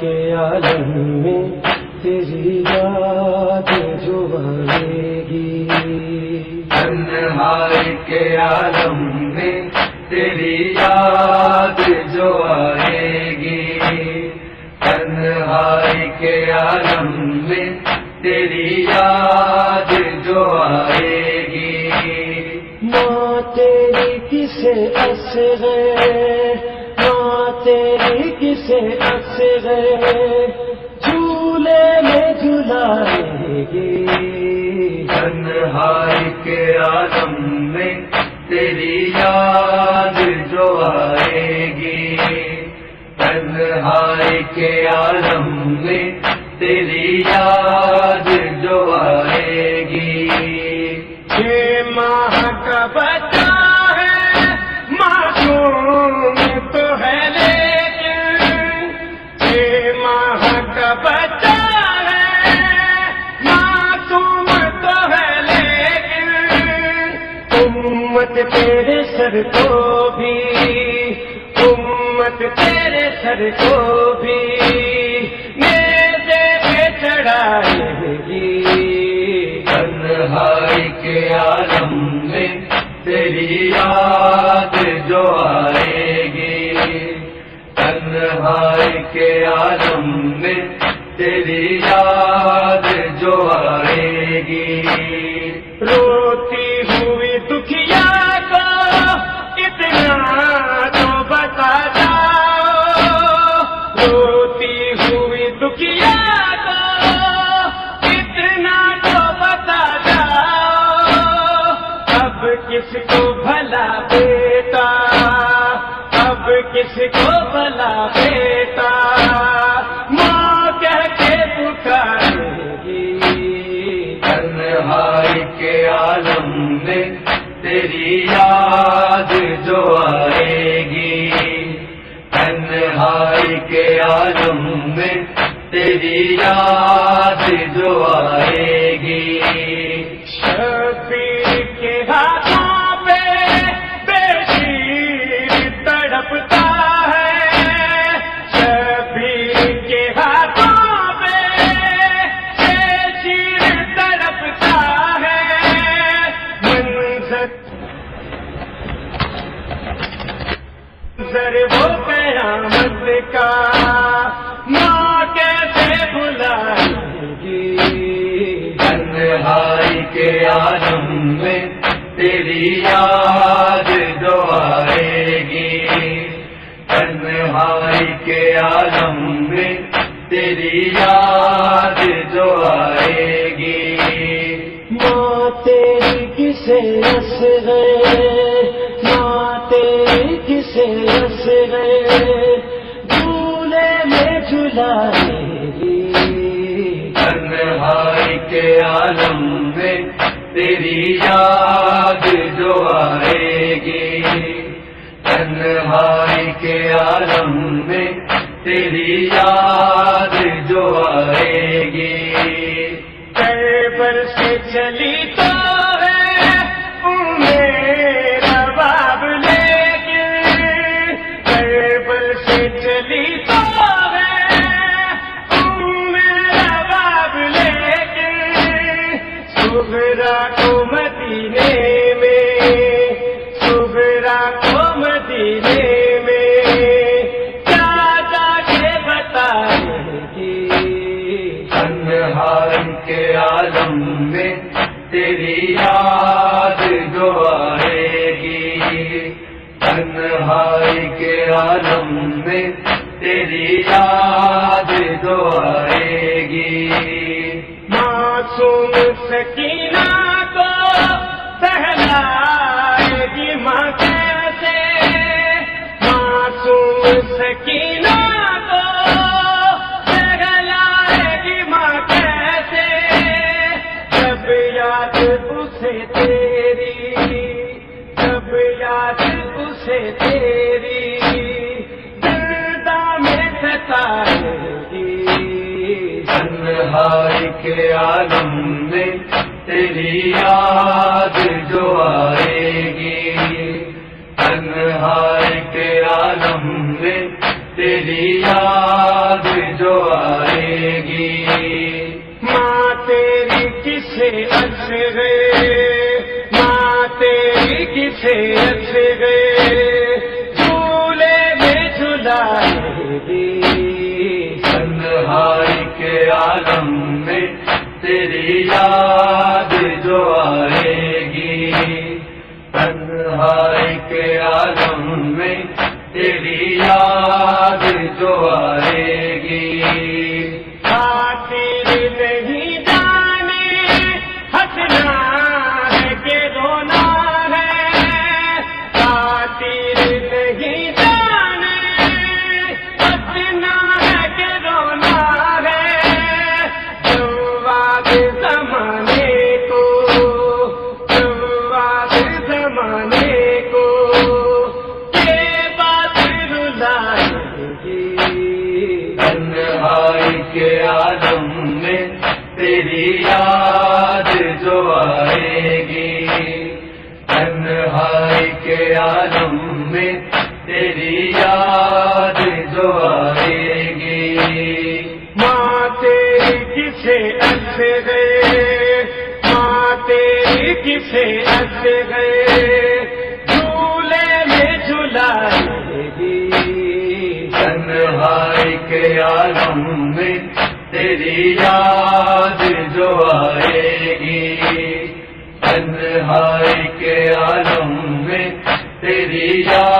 کے عالم میں تیری یاد آئے گی تنہائی کے عالم میں تیری یاد جو آئے گی۔ تنہائی کے عالم میں تیری یاد جو آئے گی۔ ماں تیری کسے اس گئے ماں تیری کسے اس گئے سینے میں جھلائے گی تنہائی کے عالم میں تیری یاد جو آئے گی۔ تنہائی کے عالم میں تیری یاد جو آئے بھی، امت تیرے سر کو بھی میرے پہ چڑھائے گی تنہائی کے عالم میں تیری یاد جو آئے گی۔ تنہائی کے عالم میں تیری یاد کس کو بھلا بیٹا؟ اب کس کو بھلا بیٹا؟ ماں کہہ کے پکارے گی۔ تنہائی کے عالم میں تیری یاد جو آئے گی۔ تنہائی کے عالم میں تیری یاد کے عالم میں تیری یاد جو آئے گی۔ تنہائی کے عالم میں تیری یاد جو آئے گی۔ ماں تیری کسے رس گئے ماں تیری کسے رس گئے جھولے میں جھلائے گی۔ تنہائی کے عالم میں تیری یاد جو آئے گی۔ تنہائی کے عالم میں تیری یاد جو آئے گی۔ پر سے چلی تو ہے میرا باب لے کے۔ پر سے چلی تو مدینے میں کیا جا کے بتائے گی تنہائی کے عالم میں تیری یاد جو آئے گی۔ تنہائی کے عالم میں تیری یاد جو آئے گی۔ معصوم سکینہ تیری جب یاد اسے تیری زندہ میں ستائے گی۔ کے عالم میں تیری یاد جو آئے گی۔ تنہائی کے عالم میں تیری یاد جو آئے گی۔ ماں تیری کسے ماں تیری کسے گئے۔ جھولے میں جھلائے گی۔ تنہائی کے عالم میں تیری یاد جو آئے گی۔ تنہائی کے عالم میں تیری یاد جو آئے تنہائی کے عالم میں تیری یاد جو آئے گی۔ تنہائی کے عالم میں تیری یاد